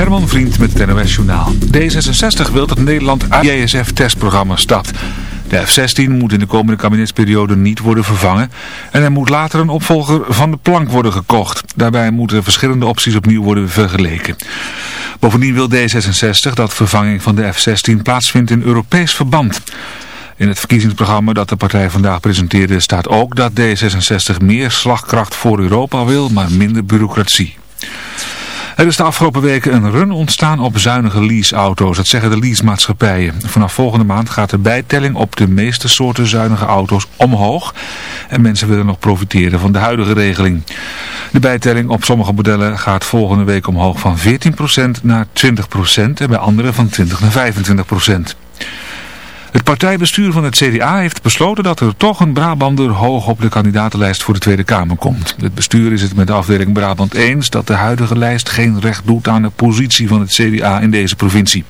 Herman Vriend met het NOS Journaal. D66 wil dat Nederland uit JSF-testprogramma stapt. De F-16 moet in de komende kabinetsperiode niet worden vervangen en er moet later een opvolger van de plank worden gekocht. Daarbij moeten verschillende opties opnieuw worden vergeleken. Bovendien wil D66 dat vervanging van de F-16 plaatsvindt in Europees verband. In het verkiezingsprogramma dat de partij vandaag presenteerde staat ook dat D66 meer slagkracht voor Europa wil, maar minder bureaucratie. Er is de afgelopen weken een run ontstaan op zuinige leaseauto's. Dat zeggen de leasemaatschappijen. Vanaf volgende maand gaat de bijtelling op de meeste soorten zuinige auto's omhoog. En mensen willen nog profiteren van de huidige regeling. De bijtelling op sommige modellen gaat volgende week omhoog van 14% naar 20% en bij andere van 20 naar 25%. Het partijbestuur van het CDA heeft besloten dat er toch een Brabander hoog op de kandidatenlijst voor de Tweede Kamer komt. Het bestuur is het met de afdeling Brabant eens dat de huidige lijst geen recht doet aan de positie van het CDA in deze provincie.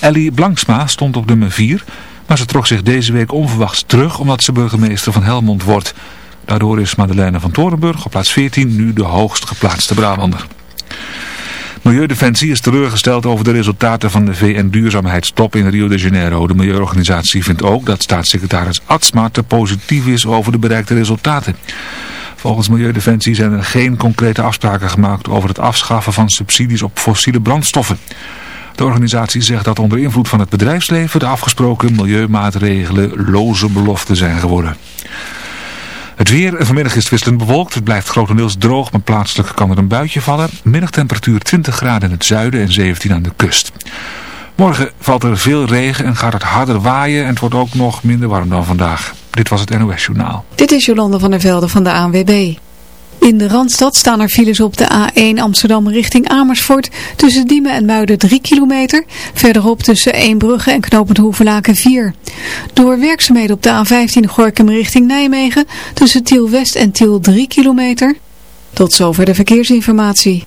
Ellie Blanksma stond op nummer 4, maar ze trok zich deze week onverwachts terug omdat ze burgemeester van Helmond wordt. Daardoor is Madeleine van Torenburg op plaats 14 nu de hoogst geplaatste Brabander. Milieudefensie is teleurgesteld over de resultaten van de VN-duurzaamheidstop in Rio de Janeiro. De milieuorganisatie vindt ook dat staatssecretaris Atsma te positief is over de bereikte resultaten. Volgens Milieudefensie zijn er geen concrete afspraken gemaakt over het afschaffen van subsidies op fossiele brandstoffen. De organisatie zegt dat onder invloed van het bedrijfsleven de afgesproken milieumaatregelen loze beloften zijn geworden. Het weer, vanmiddag is wisselend bewolkt. Het blijft grotendeels droog, maar plaatselijk kan er een buitje vallen. Middagtemperatuur 20 graden in het zuiden en 17 aan de kust. Morgen valt er veel regen en gaat het harder waaien en het wordt ook nog minder warm dan vandaag. Dit was het NOS Journaal. Dit is Jolande van der Velde van de ANWB. In de Randstad staan er files op de A1 Amsterdam richting Amersfoort tussen Diemen en Muiden 3 kilometer. Verderop tussen Eembrugge en Knopend Hoevelaken 4. Door werkzaamheden op de A15 Gorkum richting Nijmegen tussen Tiel West en Tiel 3 kilometer. Tot zover de verkeersinformatie.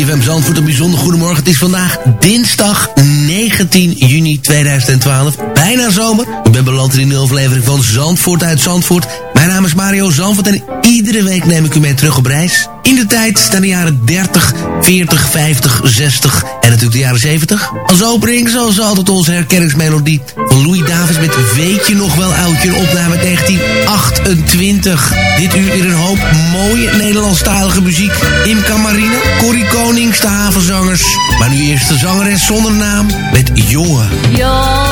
IFM Zandvoort, een bijzonder goedemorgen. Het is vandaag dinsdag 19 juni 2012. Bijna zomer. Ik ben beland in de aflevering van Zandvoort uit Zandvoort. Mijn naam is Mario Zandvoort en iedere week neem ik u mee terug op reis. In de tijd staan de jaren 30, 40, 50, 60 en natuurlijk de jaren 70. Als opening zoals altijd onze herkenningsmelodie van Louis Davis met Weet je nog wel oudje, een opname uit 1928. Dit uur in een hoop mooie Nederlandstalige muziek. Imka Marine, Corrie Konings, de havenzangers. Maar nu eerst de zangeres zonder naam met Jongen. Jongen,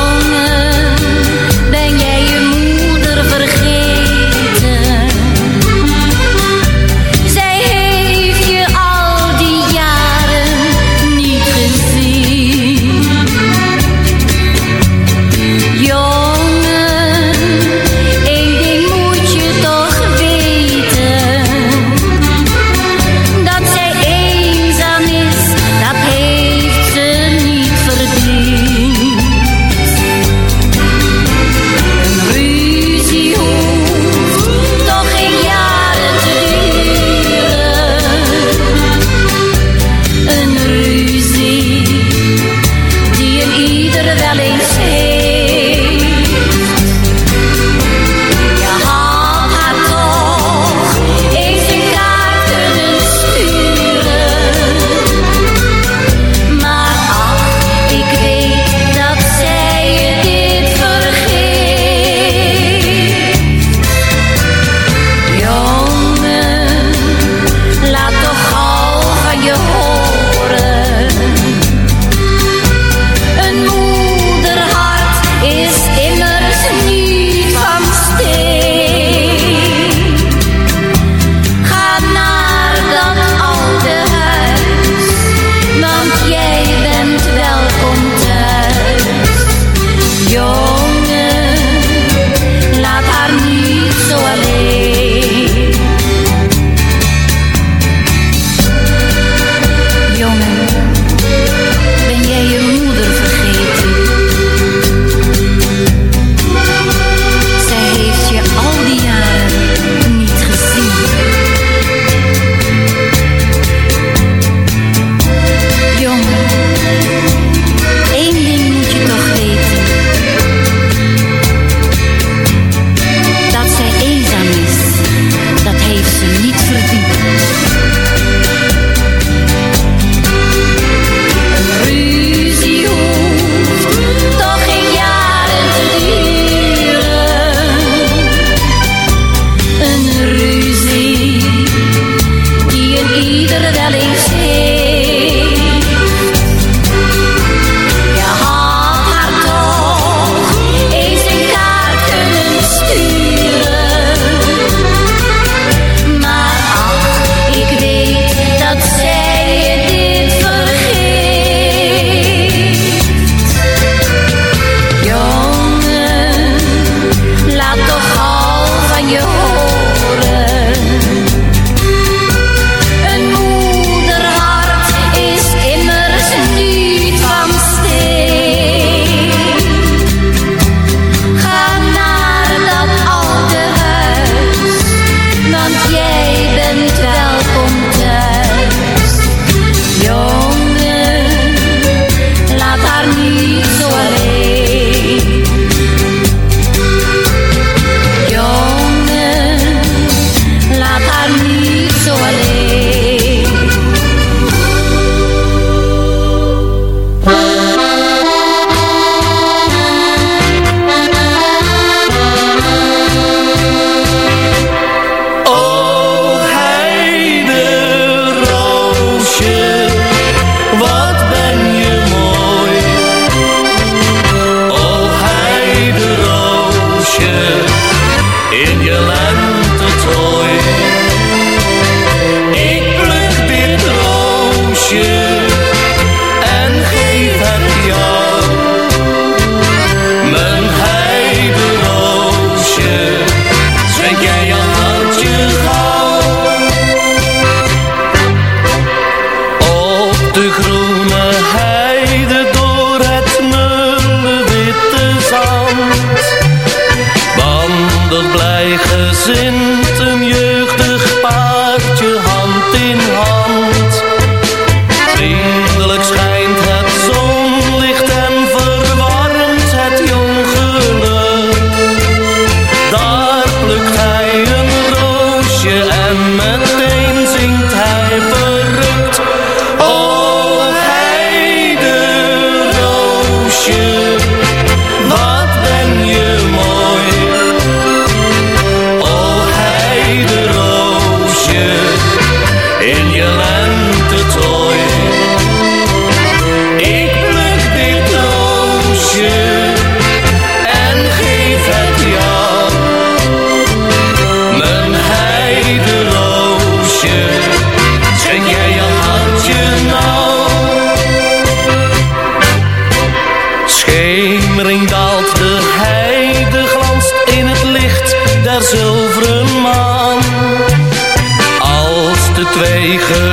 de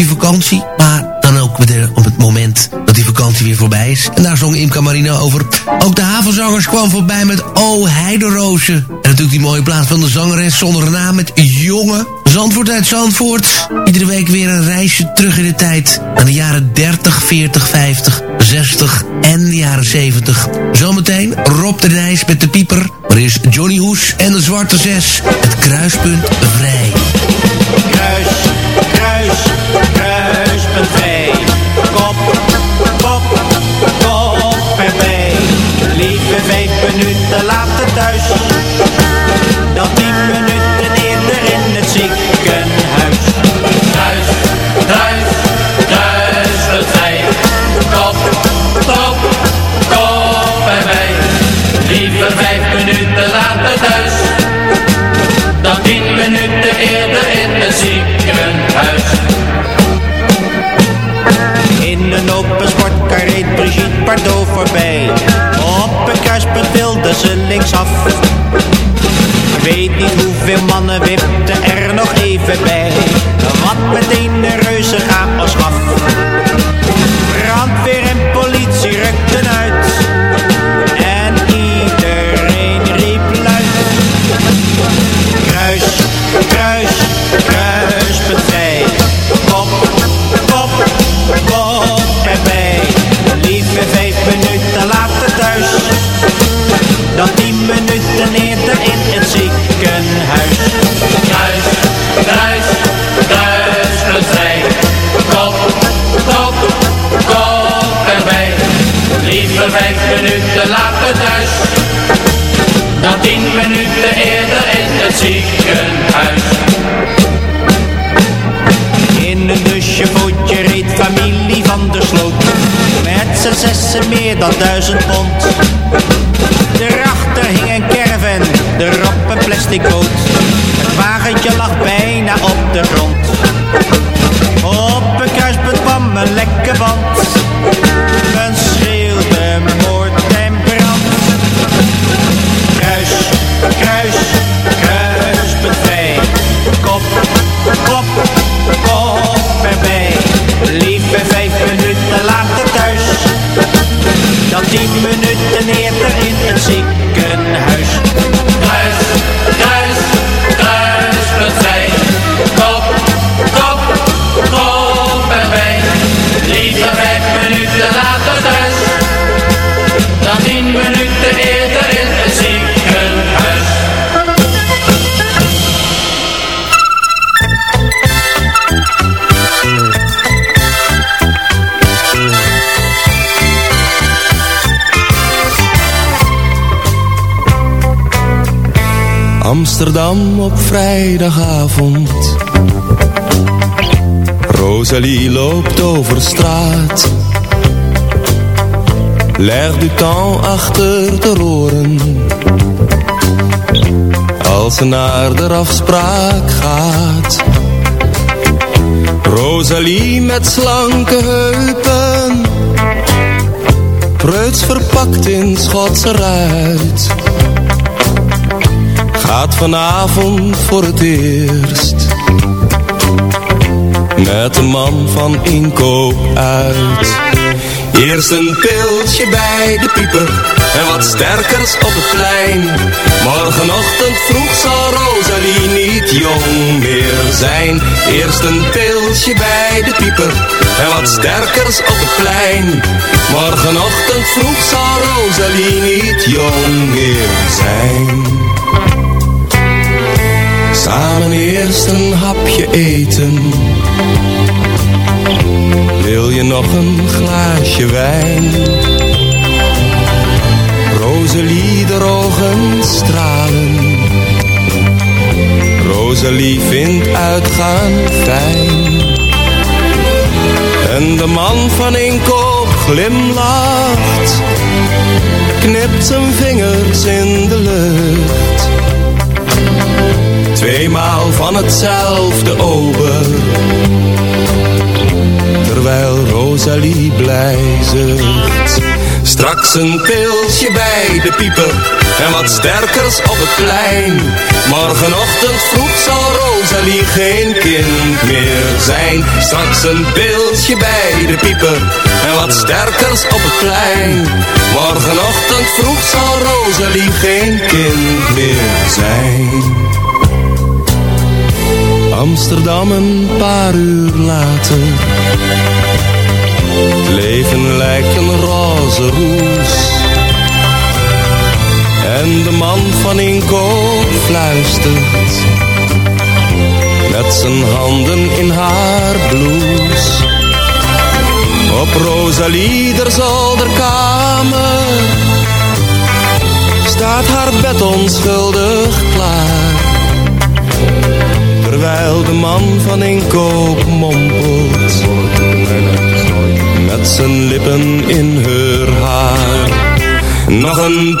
die vakantie. Maar dan ook weer op het moment dat die vakantie weer voorbij is. En daar zong Imka Marino over. Ook de havenzangers kwam voorbij met O Heiderozen. En natuurlijk die mooie plaats van de zangeres zonder naam met Jonge. Zandvoort uit Zandvoort. Iedere week weer een reisje terug in de tijd. Aan de jaren 30, 40, 50, 60 en de jaren 70. Zometeen Rob de Reis met de pieper. Maar is Johnny Hoes en de Zwarte Zes. Het kruispunt vrij. Kruis P, Kop, kop, koppen en vee. Liefde weven nu te laat thuis. ze linksaf. Ik weet niet hoeveel mannen wipten er nog even bij Amsterdam op vrijdagavond. Rosalie loopt over straat. L'air du temps achter de oren. Als ze naar de afspraak gaat. Rosalie met slanke heupen. Preuts verpakt in Schotse ruit gaat vanavond voor het eerst met een man van inkoop uit. Eerst een pilsje bij de pieper en wat sterkers op het plein. Morgenochtend vroeg zal Rosalie niet jong meer zijn. Eerst een pilsje bij de pieper en wat sterkers op het plein. Morgenochtend vroeg zal Rosalie niet jong meer zijn. Samen eerst een hapje eten. Wil je nog een glaasje wijn? Rosalie, de ogen stralen. Rosalie vindt uitgaan fijn. En de man van inkoop glimlacht. Knipt zijn vingers in de lucht Tweemaal van hetzelfde ober. Terwijl Rosalie blij zucht Straks een pilsje bij de pieper En wat sterkers op het plein. Morgenochtend vroeg zal Rosalie geen kind meer zijn. Straks een pilsje bij de pieper En wat sterkers op het plein. Morgenochtend vroeg zal Rosalie geen kind meer zijn Amsterdam een paar uur later. Het leven lijkt een roze roes. En de man van inkoop fluistert. Met zijn handen in haar blouse. Op Rosalie der zolderkamer. Staat haar bed onschuldig klaar Terwijl de man van inkoop mompelt. Met zijn lippen in haar haar. Nog een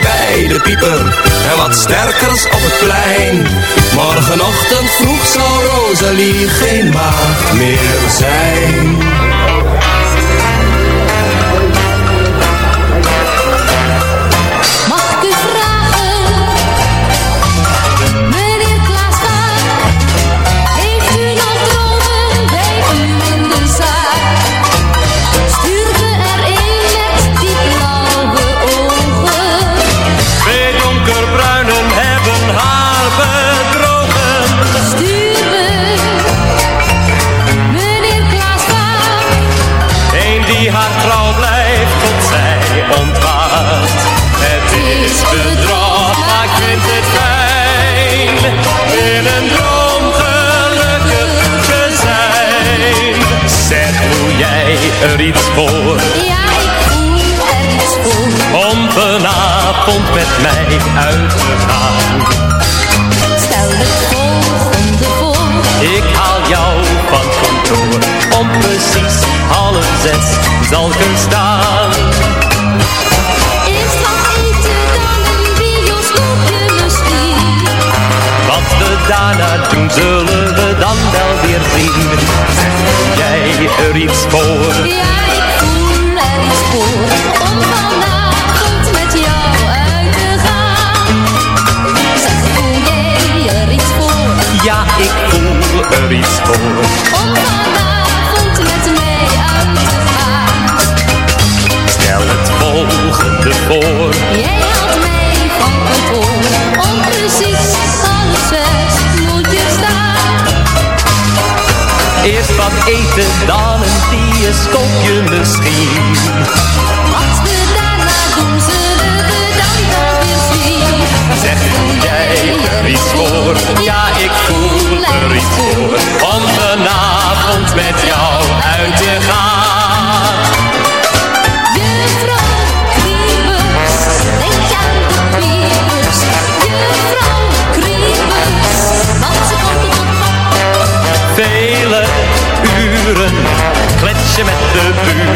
bij de pieper en wat sterkers op het plein. Morgenochtend vroeg zal Rosalie geen maag meer zijn. Met jou uit te gaan. Juffrouw Kriebers, denk aan de piepers. Juffrouw Kriebers, want ze komt op pad. Vele uren klets je met de buren.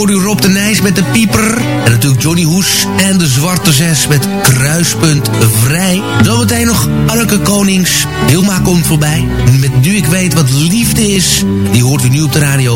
Hoor u Rob de Nijs met de pieper. En natuurlijk Johnny Hoes en de Zwarte Zes met kruispunt vrij. Zometeen nog Anneke Konings. Hilma komt voorbij. Met Nu ik weet wat liefde is. Die hoort u nu op de radio.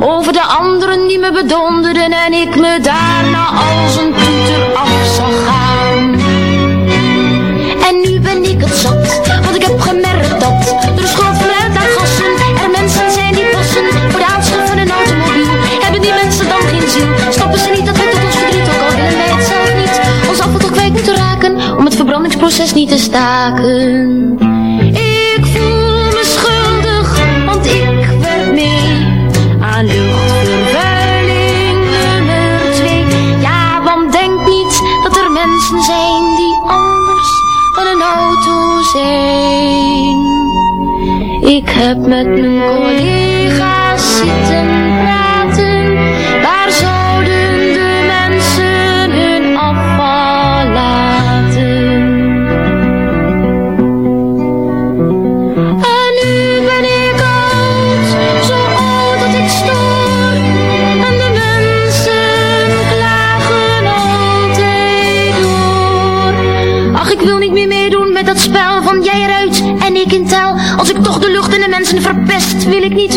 over de anderen die me bedonderden en ik me daarna als een toeter af zag gaan. En nu ben ik het zat, want ik heb gemerkt dat door de schoffelen aan gassen er mensen zijn die passen voor de aanschaf van een automobiel. Hebben die mensen dan geen ziel? Stappen ze niet dat het ons verdriet ook al willen wij het zelf niet? Ons appel toch kwijt moeten raken om het verbrandingsproces niet te staken. luchtvervuiling nummer twee. Ja, want denk niet dat er mensen zijn die anders dan een auto zijn. Ik heb met mijn collega's zitten wil ik niet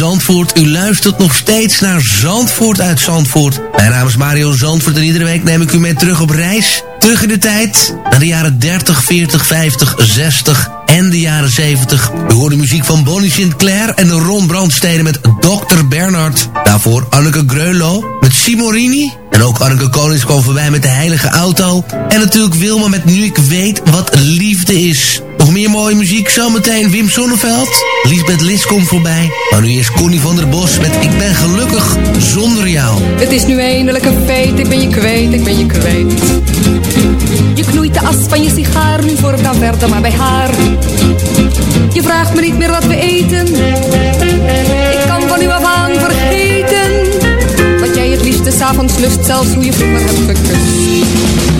Zandvoort, u luistert nog steeds naar Zandvoort uit Zandvoort. Mijn naam is Mario Zandvoort en iedere week neem ik u mee terug op reis. Terug in de tijd, naar de jaren 30, 40, 50, 60 en de jaren 70. U hoort de muziek van Bonnie Sinclair en de Ron Brandstede met Dr. Bernard. Daarvoor Anneke Greulow met Simorini. En ook Anneke Konings kwam voorbij met de heilige auto. En natuurlijk Wilma met Nu ik weet wat liefde is. Nog meer mooie muziek, zometeen Wim Sonneveld. Lisbeth Lis komt voorbij. Maar nu eerst Connie van der Bos met Ik ben gelukkig zonder jou. Het is nu eindelijk een feit, ik ben je kwijt, ik ben je kwijt. Je knoeit de as van je sigaar, nu voor dan verder maar bij haar. Je vraagt me niet meer wat we eten. Ik kan van u af aan vergeten. Wat jij het liefste s'avonds lust, zelfs hoe je vroeger hebt gekust.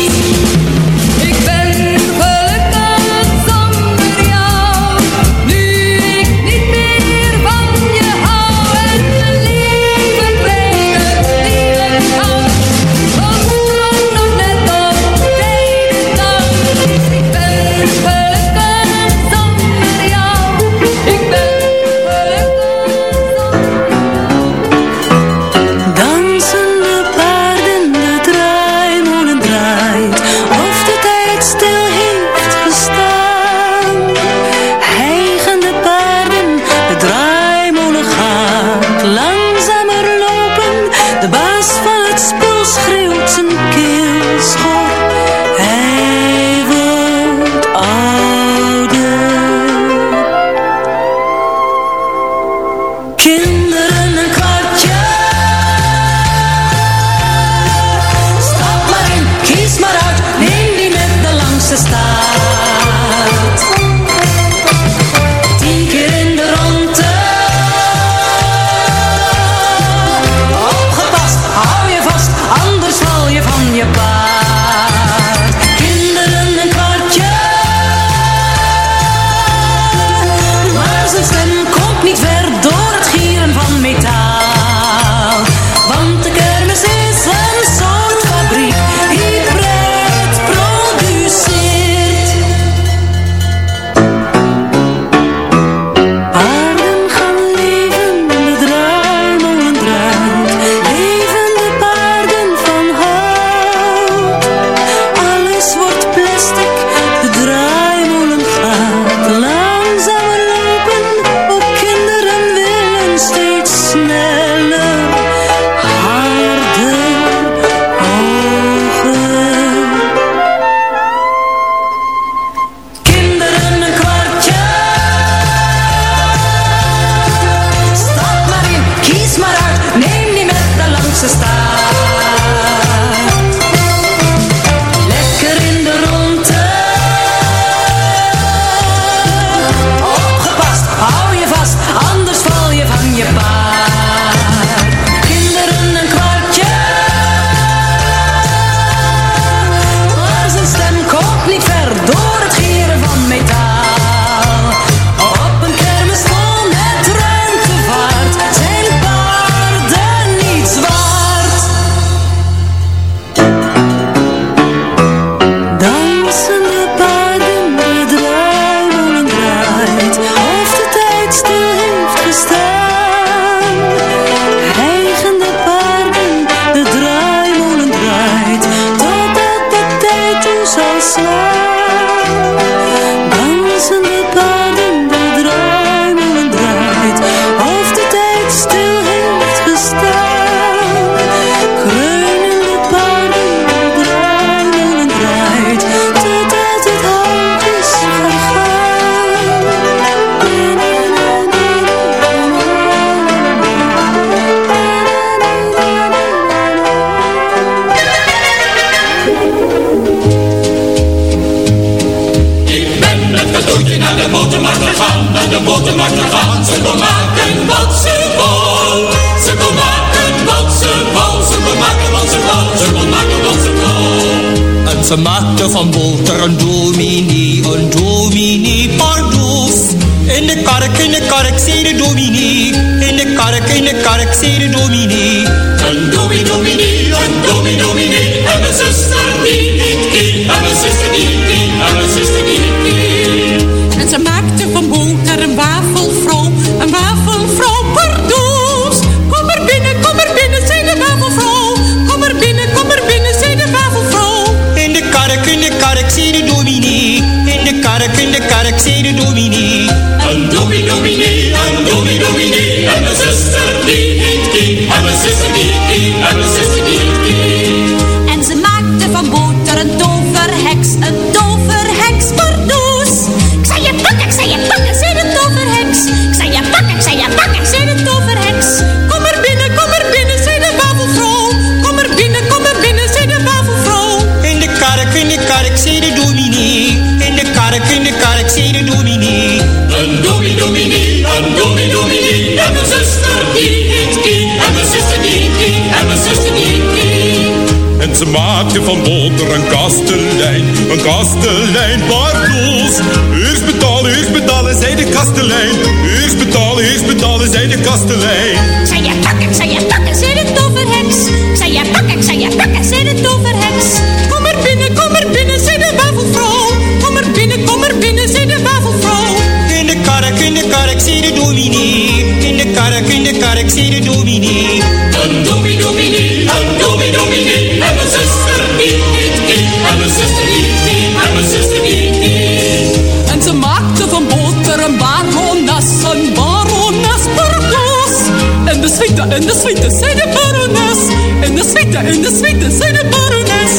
Ze maatje van Bolder een kastelein. Een kastelein, Bartels, Eerst betalen, eerst betalen, zij de kastelein. Eerst betalen, eerst betalen, zij de kastelein. Zij je pakken, zij je pakken, zij de toverheks. Zij je pakken, zij je pakken, zij de toverheks. Kom er binnen, kom er binnen, zij de wafelvrouw. Kom er binnen, kom er binnen, zij de wafelvrouw. In de kark, in de kark, zij de dominee. In de kark, in de kark, zij de dominee. in de suite zij de barones. In de suite, in de suite zij de barones.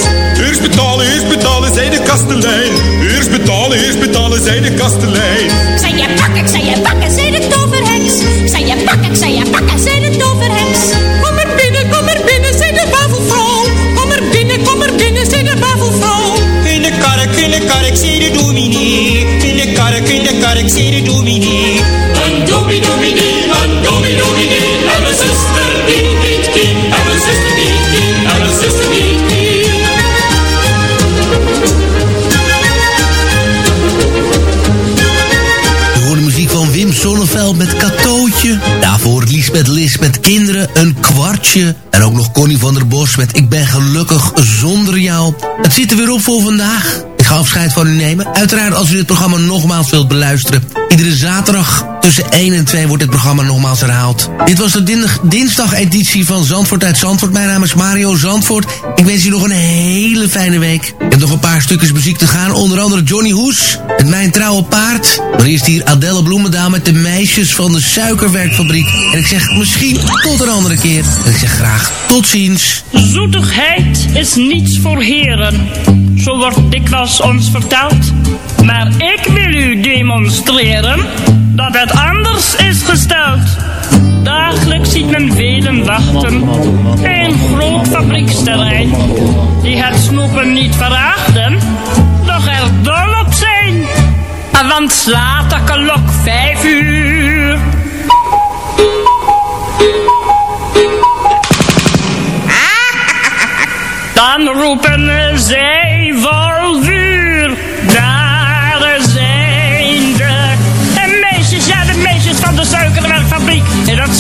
Eerst betalen, eerst betalen, zij de kastelein. Eerst betalen, eerst betalen, zij de kastelein. Zijn je pakken, zijn je pakken, zij de toverheks. Zijn je pakken, zijn je pakken, zij de toverheks. Kom er binnen, kom er binnen, zij de bavelvrouw. Kom er binnen, kom er binnen, zij de bavelvrouw. In de kark, in de kark, zij de dominee. In de kark, in de kark, zij de dominee. Een kwartje. En ook nog Connie van der Bos met Ik ben gelukkig zonder jou. Het zit er weer op voor vandaag. Ik ga afscheid van u nemen. Uiteraard als u dit programma nogmaals wilt beluisteren. Iedere zaterdag tussen 1 en 2 wordt dit programma nogmaals herhaald. Dit was de din- dinsdag-editie van Zandvoort uit Zandvoort. Mijn naam is Mario Zandvoort. Ik wens u nog een hele fijne week. Heb nog een paar stukjes muziek te gaan. Onder andere Johnny Hoes met Mijn Trouwe Paard. Maar eerst hier Adelle Bloemendaal met de meisjes van de suikerwerkfabriek. En ik zeg misschien tot een andere keer. En ik zeg graag tot ziens. Zoetigheid is niets voor heren, zo wordt dikwijls ons verteld. Maar ik wil u demonstreren dat het anders is gesteld. Dagelijks ziet men velen wachten bij een groot fabrieksterrein. Die het snoepen niet verachten, doch er dol op zijn. Want slaat de klok vijf uur. Dan roepen zij vol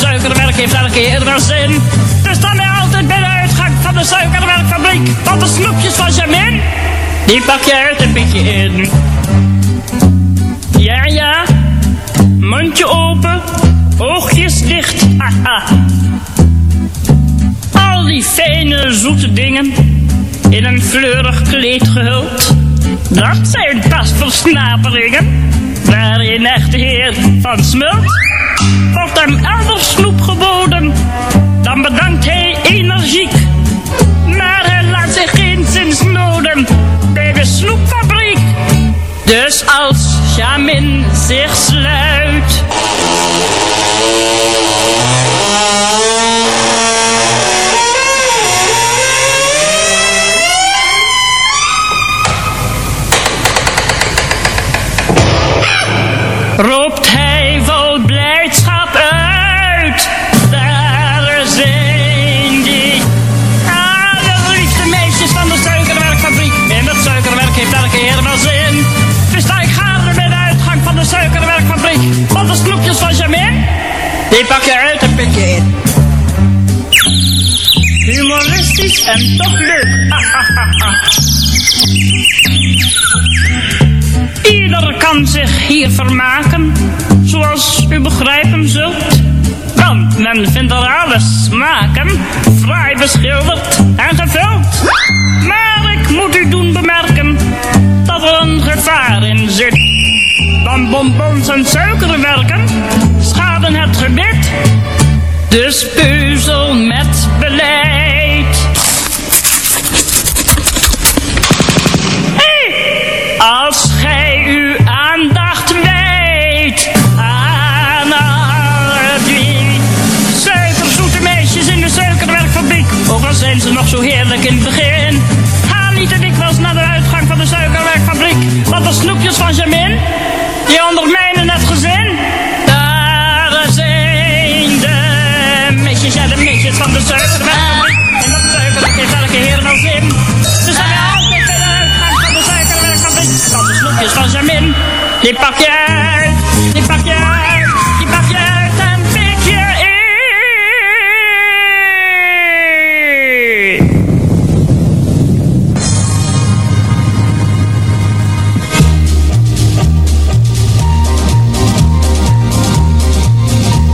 suikerwerk heeft elke keer wel zin. Dus dan ben altijd bij de uitgang van de suikerwerkfabriek. Want de snoepjes van Jamin, die pak je uit en pik je in. Ja, ja, mondje open, oogjes dicht, haha. Al die fijne, zoete dingen in een fleurig kleed gehuld. Dat zijn pas versnaperingen waarin echte heer van smult. Wordt hem elders snoep geboden, dan bedankt hij energiek. Maar hij laat zich geen zins noden bij de snoepfabriek. Dus als Jamin zich sluit. Die pak je uit en pik je in. Humoristisch en toch leuk. Ieder kan zich hier vermaken, zoals u begrijpen zult. Want men vindt er alle smaken fraai beschilderd en gevuld. Maar ik moet u doen bemerken dat er een gevaar in zit. Want bonbons en suikerwerken het gebit. Dus puzzel met beleid. Hey, als gij uw aandacht wijdt aan alle die suikerzoete meisjes in de suikerwerkfabriek, ook al zijn ze nog zo heerlijk in het begin. Ga niet te dikwijls naar de uitgang van de suikerwerkfabriek, want de snoepjes van Jamin, die ondermijnen het Die pak je uit, die pak je uit, pak je uit en pik je in.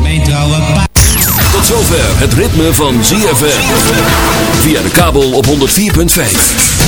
Mijn trouwe pa. Tot zover het ritme van ZFM. Via de kabel op 104.5.